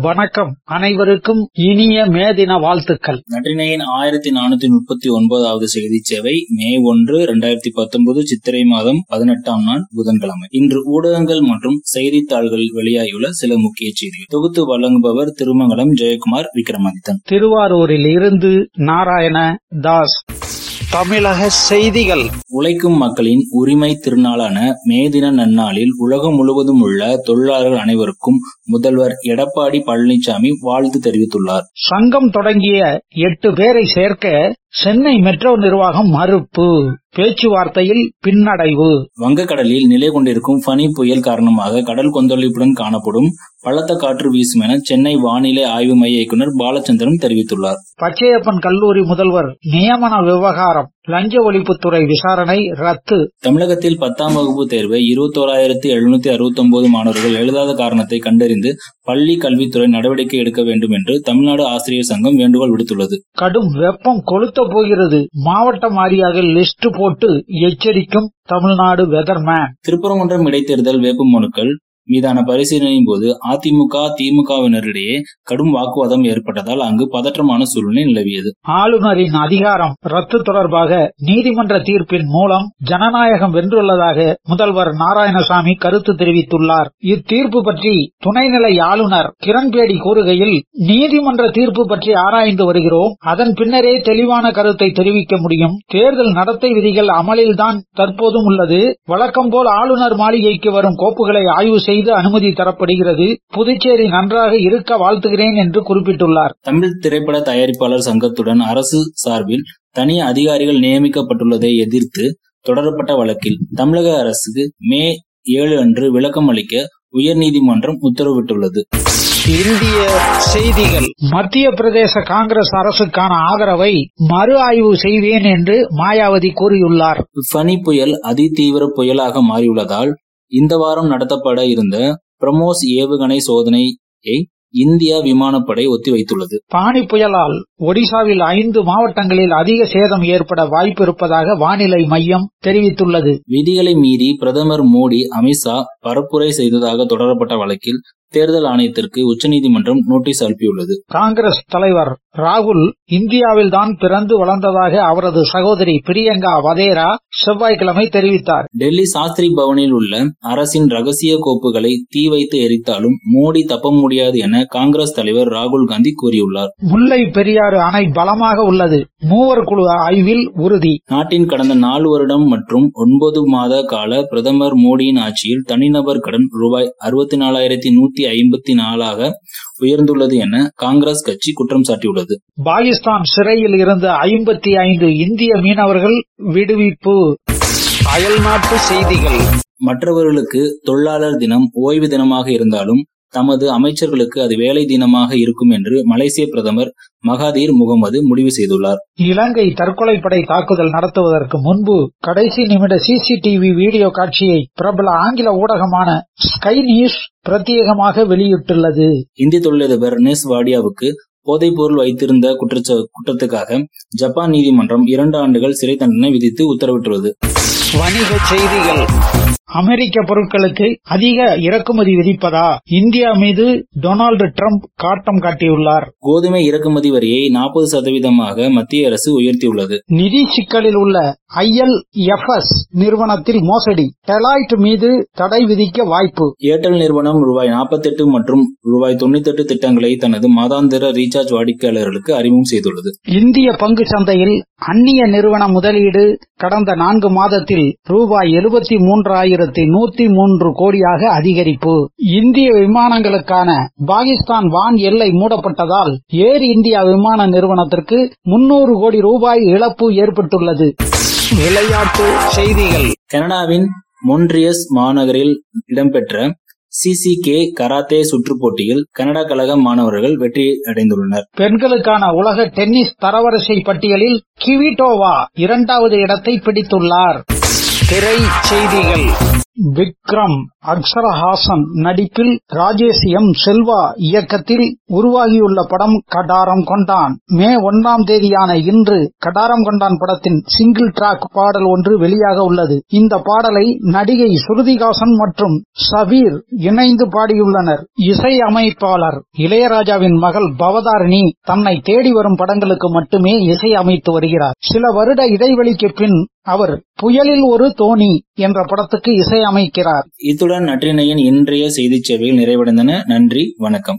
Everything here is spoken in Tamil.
வணக்கம் அனைவருக்கும் இனிய மே தின வாழ்த்துக்கள். நற்றினையின் ஆயிரத்தி நானூத்தி முப்பத்தி ஒன்பதாவது செய்தி சேவை மே ஒன்று இரண்டாயிரத்தி பத்தொன்பது சித்திரை மாதம் பதினெட்டாம் நாள் புதன்கிழமை. இன்று ஊடகங்கள் மற்றும் செய்தித்தாள்களில் வெளியாகியுள்ள சில முக்கிய செய்திகள். தொகுத்து வழங்குபவர் திருமங்கலம் ஜெயக்குமார் விக்ரமாதித்தன். திருவாரூரில் இருந்து நாராயண தாஸ். தமிழக செய்திகள். உழைக்கும் மக்களின் உரிமை திருநாளான மே தின நன்னாளில் உலகம் முழுவதும் உள்ள தொழிலாளர்கள் அனைவருக்கும் முதல்வர் எடப்பாடி பழனிசாமி வாழ்த்து தெரிவித்துள்ளார். சங்கம் தொடங்கிய எட்டு பேரை சேர்க்க சென்னை மெட்ரோ நிர்வாகம் மறுப்பு பேச்சுவார்த்தையில் பின்னடைவு. வங்கக்கடலில் நிலை கொண்டிருக்கும் ஃபனி புயல் காரணமாக கடல் கொந்தளிப்புடன் காணப்படும் பலத்த காற்று வீசும் என சென்னை வானிலை ஆய்வு மைய இயக்குநர் பாலச்சந்திரன் தெரிவித்துள்ளார். பச்சையப்பன் கல்லூரி முதல்வர் நியமன விவகாரம். லஞ்ச ஒழிப்புத்துறை விசாரணை ரத்து. தமிழகத்தில் பத்தாம் வகுப்பு தேர்வை இருபத்தோராயிரத்தி எழுநூத்தி அறுபத்தி ஒன்பது மாணவர்கள் எழுதாத காரணத்தை கண்டறிந்து பள்ளி கல்வித்துறை நடவடிக்கை எடுக்க வேண்டும் என்று தமிழ்நாடு ஆசிரியர் சங்கம் வேண்டுகோள் விடுத்துள்ளது. கடும் வெப்பம் கொளுத்த போகிறது. மாவட்டம் வாரியாக லிஸ்ட் போட்டு எச்சரிக்கும் தமிழ்நாடு வெதர்மேன். திருப்பரங்குன்றம் இடைத்தேர்தல் வேட்புமனுக்கள் மீதான பரிசீலனையின் போது அதிமுக திமுகவினரிடையே கடும் வாக்குவாதம் ஏற்பட்டதால் அங்கு பதற்றமான சூழ்நிலை நிலவியது. ஆளுநரின் அதிகாரம் ரத்து தொடர்பாக நீதிமன்ற தீர்ப்பின் மூலம் ஜனநாயகம் வென்றுள்ளதாக முதல்வர் நாராயணசாமி கருத்து தெரிவித்துள்ளார். இத்தீர்ப்பு பற்றி துணைநிலை ஆளுநர் கிரண்பேடி கூறுகையில் நீதிமன்ற தீர்ப்பு பற்றி ஆராய்ந்து வருகிறோம். அதன் பின்னரே தெளிவான கருத்தை தெரிவிக்க முடியும். தேர்தல் நடத்தை விதிகள் அமலில்தான் தற்போதும் உள்ளது. வழக்கம் போல் ஆளுநர் மாளிகைக்கு வரும் கோப்புகளை ஆய்வு செய்து அனுமதி தரப்படுகிறது. புதுச்சேரி நன்றாக இருக்க வாழ்த்துகிறேன் என்று குறிப்பிட்டுள்ளார். தமிழ் திரைப்பட தயாரிப்பாளர் சங்கத்துடன் அரசு சார்பில் தனி அதிகாரிகள் நியமிக்கப்பட்டுள்ளதை எதிர்த்து தொடரப்பட்ட வழக்கில் தமிழக அரசுக்கு மே ஏழு அன்று விளக்கம் அளிக்க உயர்நீதிமன்றம் உத்தரவிட்டுள்ளது. இந்திய செய்திகள். மத்திய பிரதேச காங்கிரஸ் அரசுக்கான ஆதரவை மறு ஆய்வு செய்வேன் என்று மாயாவதி கூறியுள்ளார். ஃபனி புயல் அதிதீவிர புயலாக மாறியுள்ளதால் இந்த வாரம் நடத்தப்பட இருந்த பிரமோஸ் ஏவுகணை சோதனையை இந்திய விமானப்படை ஒத்திவைத்துள்ளது. பானி புயலால் ஒடிசாவில் ஐந்து மாவட்டங்களில் அதிக சேதம் ஏற்பட வாய்ப்பு இருப்பதாக வானிலை மையம் தெரிவித்துள்ளது. விதிகளை மீறி பிரதமர் மோடி அமித்ஷா பரப்புரை செய்ததாக தொடரப்பட்ட வழக்கில் தேர்தல் ஆணையத்திற்கு உச்சநீதிமன்றம் நோட்டீஸ் அனுப்பியுள்ளது. காங்கிரஸ் தலைவர் ராகுல் இந்தியாவில் தான் பிறந்து வளர்ந்ததாக அவரது சகோதரி பிரியங்கா வதேரா செவ்வாய்க்கிழமை தெரிவித்தார். டெல்லி சாஸ்திரி பவனில் உள்ள அரசின் ரகசிய கோப்புகளை தீ வைத்து எரித்தாலும் மோடி தப்ப முடியாது என காங்கிரஸ் தலைவர் ராகுல் காந்தி கூறியுள்ளார். முல்லை பெரியாறு அணை பலமாக உள்ளது. மூவர் குழு ஆய்வில் உறுதி. நாட்டின் கடந்த நாலு வருடம் மற்றும் ஒன்பது மாத கால பிரதமர் மோடியின் ஆட்சியில் தனிநபர் கடன் ரூபாய் அறுபத்தி நாலாயிரத்தி நூத்தி ஐம்பத்தி நாலாக உயர்ந்துள்ளது என காங்கிரஸ் கட்சி குற்றம் சாட்டியுள்ளது. பாகிஸ்தான் சிறையில் இருந்த ஐம்பத்தி ஐந்து இந்திய மீனவர்கள் விடுவிப்பு. அயல்நாட்டு செய்திகள். மற்றவர்களுக்கு தொழிலாளர் தினம் ஓய்வு தினமாக இருந்தாலும் தமது அமைச்சர்களுக்கு அது வேலை தினமாக இருக்கும் என்று மலேசிய பிரதமர் மகாதீர் முகமது முடிவு செய்துள்ளார். இலங்கை தற்கொலைப்படை தாக்குதல் நடத்துவதற்கு முன்பு கடைசி நிமிட சிசிடிவி வீடியோ காட்சியை பிரபல ஆங்கில ஊடகமான ஸ்கை நியூஸ் பிரத்யேகமாக வெளியிட்டுள்ளது. இந்திய தொழிலதிபர் நெஸ் வாடியாவுக்கு போதைப் பொருள் வைத்திருந்த குற்றத்துக்காக ஜப்பான் நீதிமன்றம் இரண்டு ஆண்டுகள் சிறை தண்டனை விதித்து உத்தரவிட்டுள்ளது. வணிக செய்திகள். அமெரிக்க பொருட்களுக்கு அதிக இறக்குமதி விதிப்பதா? இந்தியா மீது டொனால்டு டிரம்ப் காட்டம் காட்டியுள்ளார். கோதுமை இறக்குமதி வரியை நாற்பது சதவீதமாக மத்திய அரசு உயர்த்தியுள்ளது. நிதி சிக்கலில் உள்ள ஐஎல்எஃப்எஸ் நிறுவனத்தில் மோசடி. டெலாய்ட் மீது தடை விதிக்க வாய்ப்பு. ஏர்டெல் நிறுவனம் ரூபாய் நாற்பத்தி எட்டு மற்றும் ரூபாய் தொண்ணூத்தி எட்டு திட்டங்களை தனது மாதாந்திர ரீசார்ஜ் வாடிக்கையாளர்களுக்கு அறிமுகம் செய்துள்ளது. இந்திய பங்கு சந்தையில் அந்நிய நிறுவன முதலீடு கடந்த நான்கு மாதத்தில் ரூபாய் எழுபத்தி மூன்றாயிரத்தி நூத்தி மூன்று கோடியாக அதிகரிப்பு. இந்திய விமானங்களுக்கான பாகிஸ்தான் வான் எல்லை மூடப்பட்டதால் ஏர் இந்தியா விமான நிறுவனத்திற்கு முன்னூறு கோடி ரூபாய் இழப்பு ஏற்பட்டுள்ளது. விளையாட்டு செய்திகள். கனடாவின் மொன்ட்ரியஸ் மாநகரில் இடம்பெற்ற சிசிகே கராத்தே சுற்றுப் போட்டியில் கனடா கழக மாணவர்கள் வெற்றி அடைந்துள்ளனர். பெண்களுக்கான உலக டென்னிஸ் தரவரிசை பட்டியலில் கிவிட்டோவா இரண்டாவது இடத்தை பிடித்துள்ளார். திரை செய்திகள் விக்ரம் அக்ஷரஹாசன் நடிப்பில் ராஜேஷ் எம். செல்வா இயக்கத்தில் உருவாகியுள்ள படம் கடாரம் கொண்டான். மே ஒன்றாம் தேதியான இன்று கடாரம் கொண்டான் படத்தின் சிங்கிள் டிராக் பாடல் ஒன்று வெளியாக உள்ளது. இந்த பாடலை நடிகை ஸ்ருதிகாசன் மற்றும் சபீர் இணைந்து பாடியுள்ளனர். இசை அமைப்பாளர் இளையராஜாவின் மகள் பவதாரிணி தன்னை தேடி வரும் படங்களுக்கு மட்டுமே இசை அமைத்து வருகிறார். சில வருட இடைவெளிக்கு பின் அவர் புயலில் ஒரு தோணி என்ற படத்துக்கு இசை அமைக்கிறார் இத்துடன் நற்றினையின் இன்றைய செய்திச் சேவையில் நிறைவடைந்தன. நன்றி வணக்கம்.